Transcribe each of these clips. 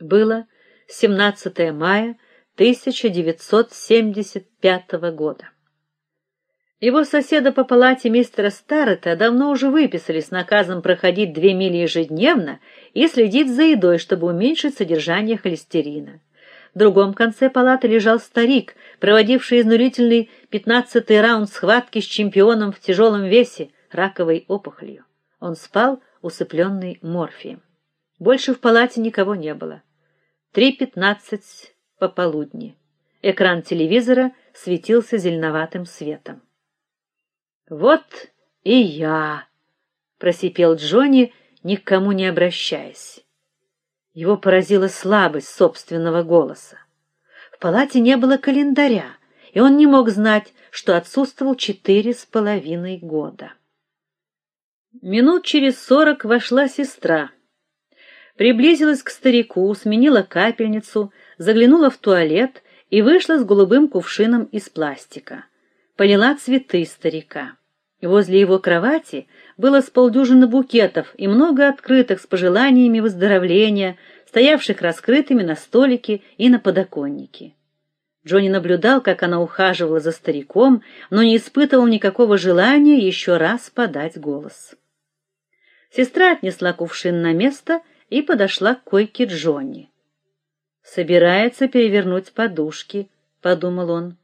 Было 17 мая 1975 года. Его соседа по палате мистера Старрета давно уже выписали с наказом проходить две мили ежедневно и следить за едой, чтобы уменьшить содержание холестерина. В другом конце палаты лежал старик, проводивший изнурительный пятнадцатый раунд схватки с чемпионом в тяжелом весе, раковой опухолью. Он спал, усыпленный морфием. Больше в палате никого не было. Три пятнадцать пополудни. Экран телевизора светился зеленоватым светом. Вот и я, просипел Джонни, никому не обращаясь. Его поразила слабость собственного голоса. В палате не было календаря, и он не мог знать, что отсутствовал четыре с половиной года. Минут через сорок вошла сестра. Приблизилась к старику, сменила капельницу, заглянула в туалет и вышла с голубым кувшином из пластика. Полила цветы старика. Возле его кровати было с полдюжины букетов и много открыток с пожеланиями выздоровления, стоявших раскрытыми на столике и на подоконнике. Джонни наблюдал, как она ухаживала за стариком, но не испытывал никакого желания еще раз подать голос. Сестра отнесла кувшин на место и подошла к койке Джонни. Собирается перевернуть подушки, подумал он.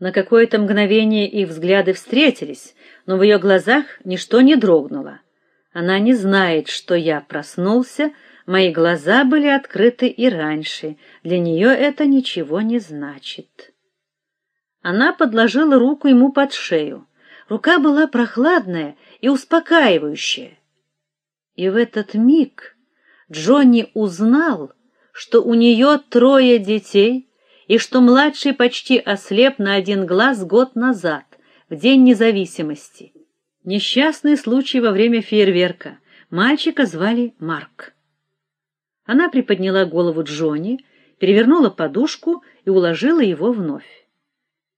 На какое-то мгновение их взгляды встретились, но в ее глазах ничто не дрогнуло. Она не знает, что я проснулся, мои глаза были открыты и раньше. Для нее это ничего не значит. Она подложила руку ему под шею. Рука была прохладная и успокаивающая. И в этот миг Джонни узнал, что у нее трое детей и что младший почти ослеп на один глаз год назад, в день независимости. Несчастный случай во время фейерверка. Мальчика звали Марк. Она приподняла голову Джонни, перевернула подушку и уложила его вновь.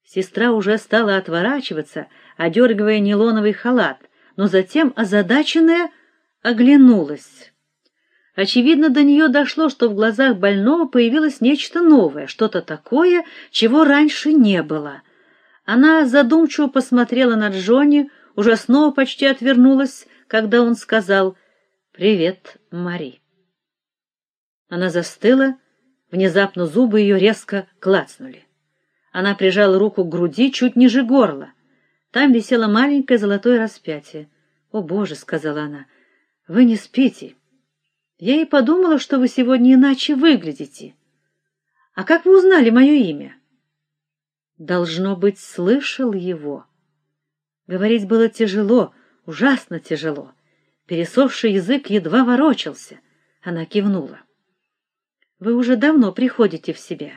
Сестра уже стала отворачиваться, одергивая нейлоновый халат, но затем озадаченная оглянулась. Очевидно, до нее дошло, что в глазах больного появилось нечто новое, что-то такое, чего раньше не было. Она задумчиво посмотрела на Джонни, уже снова почти отвернулась, когда он сказал: "Привет, Мари". Она застыла, внезапно зубы ее резко клацнули. Она прижала руку к груди чуть ниже горла. Там висело маленькое золотое распятие. "О, Боже", сказала она. "Вы не спите. Я и подумала, что вы сегодня иначе выглядите. А как вы узнали мое имя?" Должно быть, слышал его. Говорить было тяжело, ужасно тяжело. Пересохший язык едва ворочался. Она кивнула. Вы уже давно приходите в себя.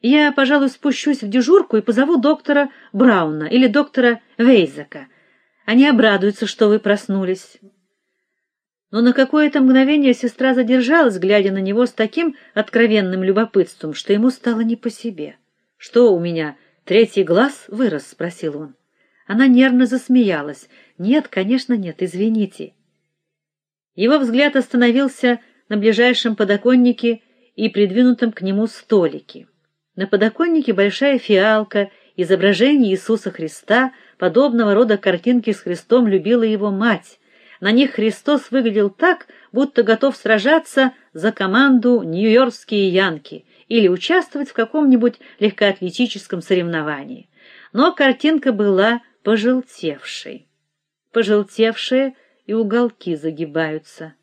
Я, пожалуй, спущусь в дежурку и позову доктора Брауна или доктора Вейзака. Они обрадуются, что вы проснулись. Но на какое-то мгновение сестра задержалась, глядя на него с таким откровенным любопытством, что ему стало не по себе. Что у меня, третий глаз вырос, спросил он. Она нервно засмеялась. Нет, конечно, нет, извините. Его взгляд остановился на ближайшем подоконнике и придвинутом к нему столике. На подоконнике большая фиалка, изображение Иисуса Христа, подобного рода картинки с Христом любила его мать. На них Христос выглядел так, будто готов сражаться за команду Нью-Йоркские Янки или участвовать в каком-нибудь легкоатлетическом соревновании. Но картинка была пожелтевшей. Пожелтевшая и уголки загибаются.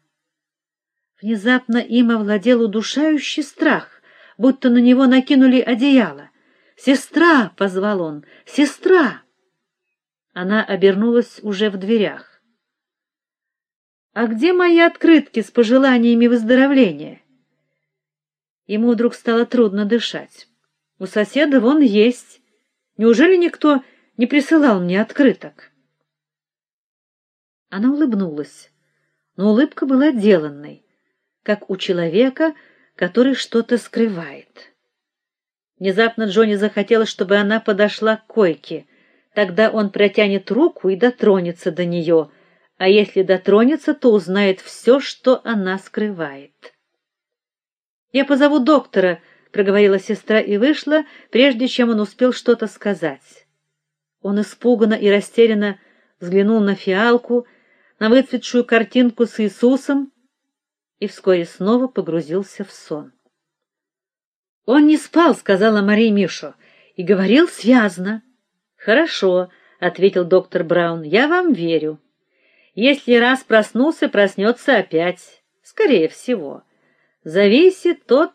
Внезапно им овладел удушающий страх, будто на него накинули одеяло. "Сестра!" позвал он. "Сестра!" Она обернулась уже в дверях. А где мои открытки с пожеланиями выздоровления? Ему вдруг стало трудно дышать. У соседа вон есть. Неужели никто не присылал мне открыток? Она улыбнулась, но улыбка была деланной, как у человека, который что-то скрывает. Внезапно Джонни захотелось, чтобы она подошла к койке. Тогда он протянет руку и дотронется до нее, а если дотронется, то узнает все, что она скрывает. Я позову доктора, проговорила сестра и вышла, прежде чем он успел что-то сказать. Он испуганно и растерянно взглянул на фиалку, на выцветшую картинку с Иисусом и вскоре снова погрузился в сон. Он не спал, сказала Мария Мишу, и говорил связно. Хорошо, ответил доктор Браун. Я вам верю. Если раз проснулся, проснется опять, скорее всего. Зависит тот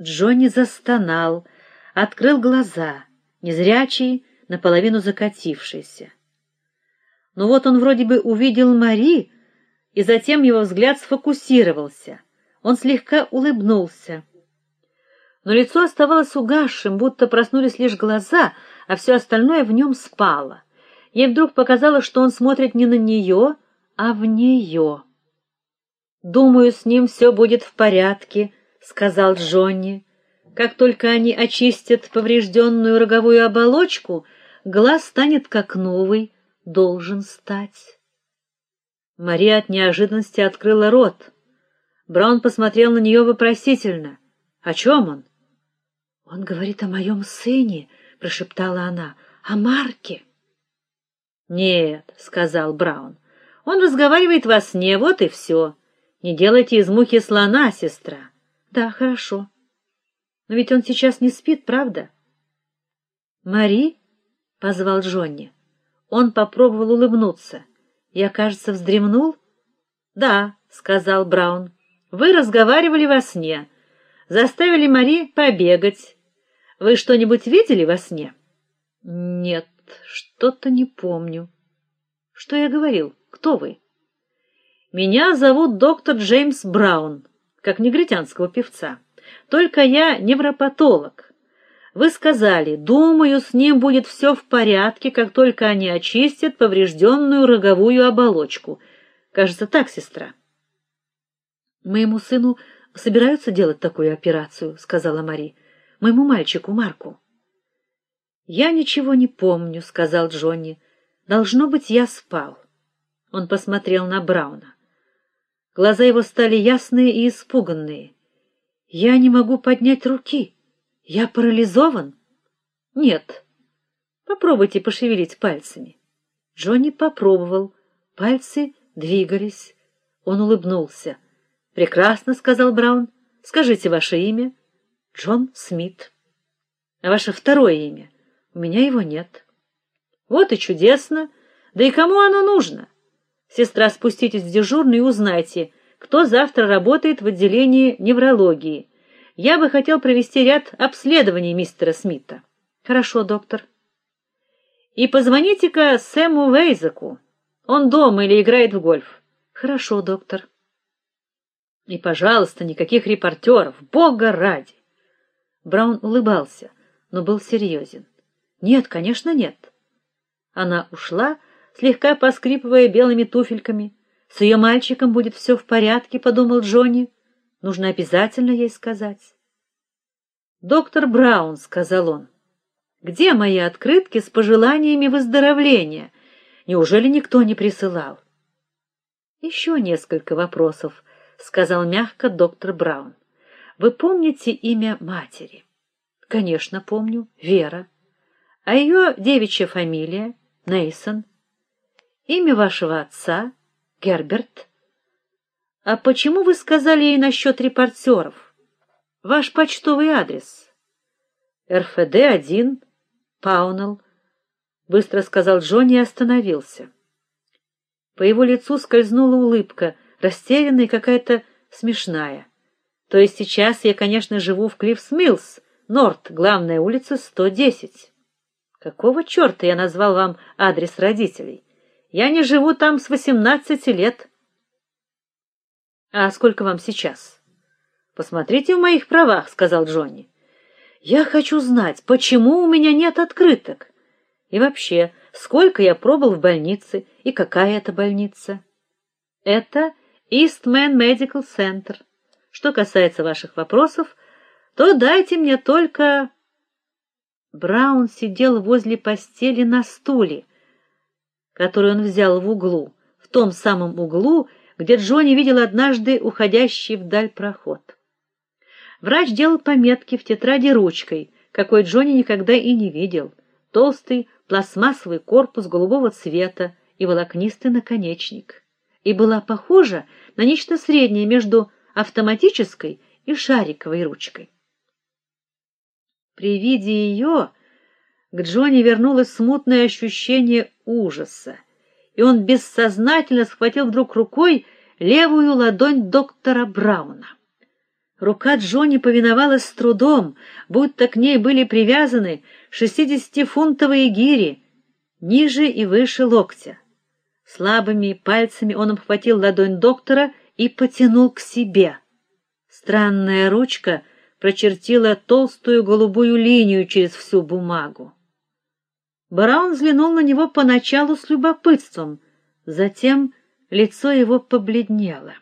Джонни застонал, открыл глаза, незрячий, наполовину закатившийся. Но вот он вроде бы увидел Мари, и затем его взгляд сфокусировался. Он слегка улыбнулся. Но лицо оставалось угасшим, будто проснулись лишь глаза, а все остальное в нем спало. Ей вдруг показалось, что он смотрит не на нее, а в нее. Думаю, с ним все будет в порядке, сказал Джонни. Как только они очистят поврежденную роговую оболочку, глаз станет как новый, должен стать. Мария от неожиданности открыла рот. Браун посмотрел на нее вопросительно. О чем он? Он говорит о моем сыне, прошептала она. О Марке. Нет, сказал Браун. Он разговаривает во сне, вот и все. Не делайте из мухи слона, сестра. Да, хорошо. Но ведь он сейчас не спит, правда? Мари позвал Джонни. Он попробовал улыбнуться. Я, кажется, вздремнул? Да, сказал Браун. Вы разговаривали во сне. Заставили Мари побегать. Вы что-нибудь видели во сне? Нет, что-то не помню. Что я говорил? Кто вы? Меня зовут доктор Джеймс Браун как негритянского певца. Только я невропатолог. Вы сказали: "Думаю, с ним будет все в порядке, как только они очистят поврежденную роговую оболочку". Кажется, так, сестра. Моему сыну собираются делать такую операцию, сказала Мари. Моему мальчику Марку. Я ничего не помню, сказал Джонни. Должно быть, я спал. Он посмотрел на Брауна. Глаза его стали ясные и испуганные. Я не могу поднять руки. Я парализован. Нет. Попробуйте пошевелить пальцами. Джонни попробовал. Пальцы двигались. Он улыбнулся. Прекрасно, сказал Браун. Скажите ваше имя. Джон Смит. А ваше второе имя? У меня его нет. Вот и чудесно. Да и кому оно нужно? Сестра, спуститесь в дежурную и узнайте, кто завтра работает в отделении неврологии. Я бы хотел провести ряд обследований мистера Смита. Хорошо, доктор. И позвоните-ка Сэму Вейзаку. Он дома или играет в гольф. Хорошо, доктор. И, пожалуйста, никаких репортеров, бога ради. Браун улыбался, но был серьезен. Нет, конечно, нет. Она ушла, слегка поскрипывая белыми туфельками. С ее мальчиком будет все в порядке, подумал Джонни. Нужно обязательно ей сказать. Доктор Браун, сказал он. Где мои открытки с пожеланиями выздоровления? Неужели никто не присылал? Еще несколько вопросов, сказал мягко доктор Браун. Вы помните имя матери? Конечно, помню, Вера. А ее девичья фамилия Нейсон. Имя вашего отца Герберт. А почему вы сказали ей насчет репортеров? Ваш почтовый адрес. РФД-1, Паунелл, быстро сказал Джонни и остановился. По его лицу скользнула улыбка, растерянная какая-то смешная. То есть сейчас я, конечно, живу в Клиффс-Миллс, Норт, главная улица 110. Какого черта я назвал вам адрес родителей? Я не живу там с восемнадцати лет. А сколько вам сейчас? Посмотрите в моих правах, сказал Джонни. Я хочу знать, почему у меня нет открыток. И вообще, сколько я пробыл в больнице и какая это больница? Это Eastman Medical Center. Что касается ваших вопросов, то дайте мне только Браун сидел возле постели на стуле который он взял в углу, в том самом углу, где Джонни видел однажды уходящий вдаль проход. Врач делал пометки в тетради ручкой, какой Джонни никогда и не видел. Толстый пластмассовый корпус голубого цвета и волокнистый наконечник. И была похожа на нечто среднее между автоматической и шариковой ручкой. При виде ее к Джонни вернулось смутное ощущение ужаса, и он бессознательно схватил вдруг рукой левую ладонь доктора Брауна. Рука Джонни повиновалась с трудом, будто к ней были привязаны шестидесятифунтовые гири, ниже и выше локтя. Слабыми пальцами он обхватил ладонь доктора и потянул к себе. Странная ручка прочертила толстую голубую линию через всю бумагу. Браун взглянул на него поначалу с любопытством, затем лицо его побледнело.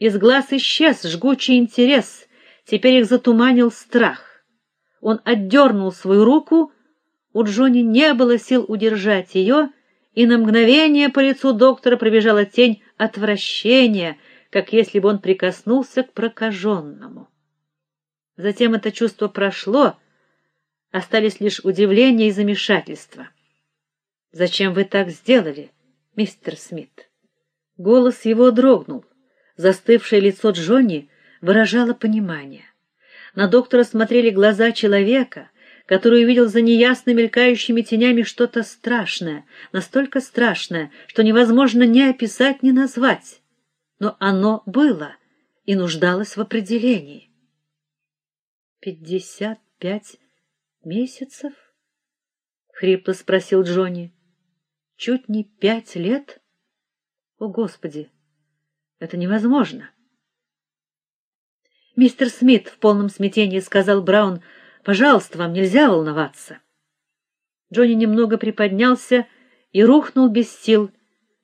Из глаз исчез жгучий интерес, теперь их затуманил страх. Он отдернул свою руку, у Джонни не было сил удержать ее, и на мгновение по лицу доктора пробежала тень отвращения, как если бы он прикоснулся к прокаженному. Затем это чувство прошло, остались лишь удивление и замешательство. Зачем вы так сделали, мистер Смит? Голос его дрогнул. Застывшее лицо Джонни выражало понимание. На доктора смотрели глаза человека, который увидел за неясно мелькающими тенями что-то страшное, настолько страшное, что невозможно ни описать, ни назвать. Но оно было и нуждалось в определении. «Пятьдесят пять месяцев?» — хрипло спросил Джонни. «Чуть не пять лет? О, Господи! Это невозможно!» «Мистер Смит», — в полном смятении сказал Браун, — «пожалуйста, вам нельзя волноваться». Джонни немного приподнялся и рухнул без сил.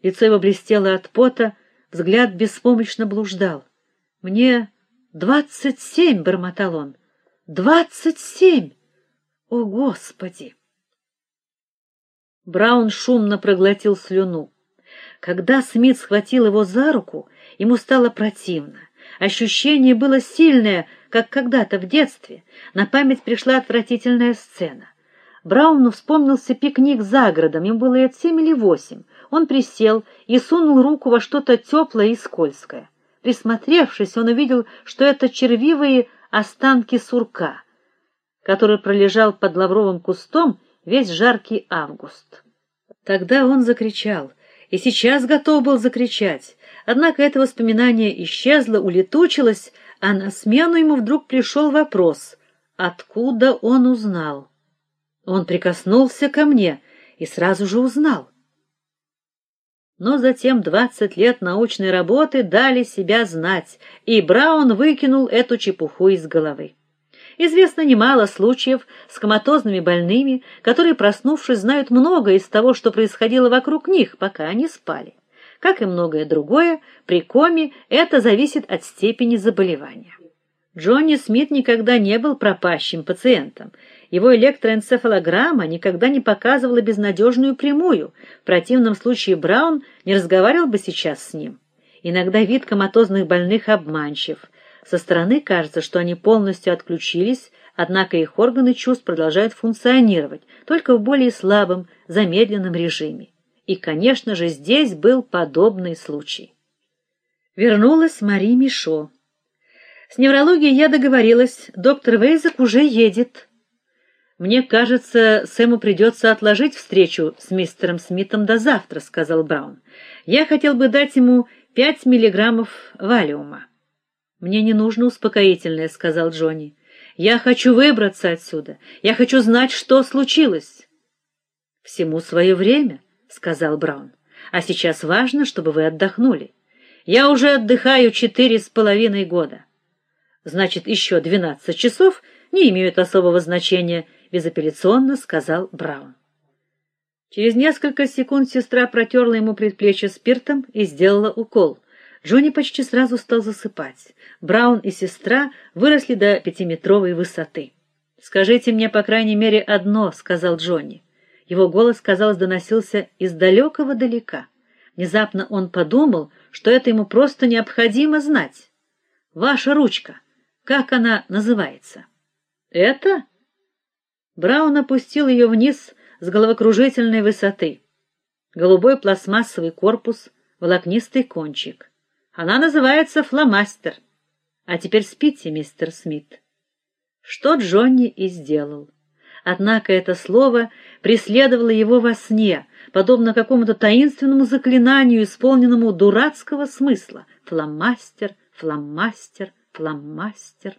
Лицо его блестело от пота, взгляд беспомощно блуждал. «Мне двадцать семь!» — бормотал он. Двадцать семь! О, Господи! Браун шумно проглотил слюну. Когда Смит схватил его за руку, ему стало противно. Ощущение было сильное, как когда-то в детстве. На память пришла отвратительная сцена. Брауну вспомнился пикник за городом, ему было лет семь или восемь. Он присел и сунул руку во что-то теплое и скользкое. Присмотревшись, он увидел, что это червивые останки сурка, который пролежал под лавровым кустом весь жаркий август. Тогда он закричал, и сейчас готов был закричать. Однако это воспоминание исчезло, улетучилось, а на смену ему вдруг пришел вопрос: откуда он узнал? Он прикоснулся ко мне и сразу же узнал. Но затем двадцать лет научной работы дали себя знать, и Браун выкинул эту чепуху из головы. Известно немало случаев с коматозными больными, которые, проснувшись, знают многое из того, что происходило вокруг них, пока они спали. Как и многое другое, при коме это зависит от степени заболевания. Джонни Смит никогда не был пропащим пациентом. Его электроэнцефалограмма никогда не показывала безнадежную прямую. В противном случае Браун не разговаривал бы сейчас с ним. Иногда вид коматозных больных обманчив. Со стороны кажется, что они полностью отключились, однако их органы чувств продолжают функционировать, только в более слабом, замедленном режиме. И, конечно же, здесь был подобный случай. Вернулась Мари Мишо. С неврологией я договорилась, доктор Вейзек уже едет. Мне кажется, Сэму придется отложить встречу с мистером Смитом до завтра, сказал Браун. Я хотел бы дать ему пять миллиграммов валиума. Мне не нужно успокоительное, сказал Джонни. Я хочу выбраться отсюда. Я хочу знать, что случилось. Всему свое время, сказал Браун. А сейчас важно, чтобы вы отдохнули. Я уже отдыхаю четыре с половиной года. Значит, еще двенадцать часов не имеют особого значения, безапелляционно сказал Браун. Через несколько секунд сестра протерла ему предплечье спиртом и сделала укол. Джонни почти сразу стал засыпать. Браун и сестра выросли до пятиметровой высоты. "Скажите мне, по крайней мере, одно", сказал Джонни. Его голос, казалось, доносился из далекого далека. Внезапно он подумал, что это ему просто необходимо знать. "Ваша ручка. Как она называется? Это Браун опустил ее вниз с головокружительной высоты. Голубой пластмассовый корпус, волокнистый кончик. Она называется фломастер. А теперь спите, мистер Смит. Что Джонни и сделал. Однако это слово преследовало его во сне, подобно какому-то таинственному заклинанию, исполненному дурацкого смысла. Фломастер, фломастер, фломастер.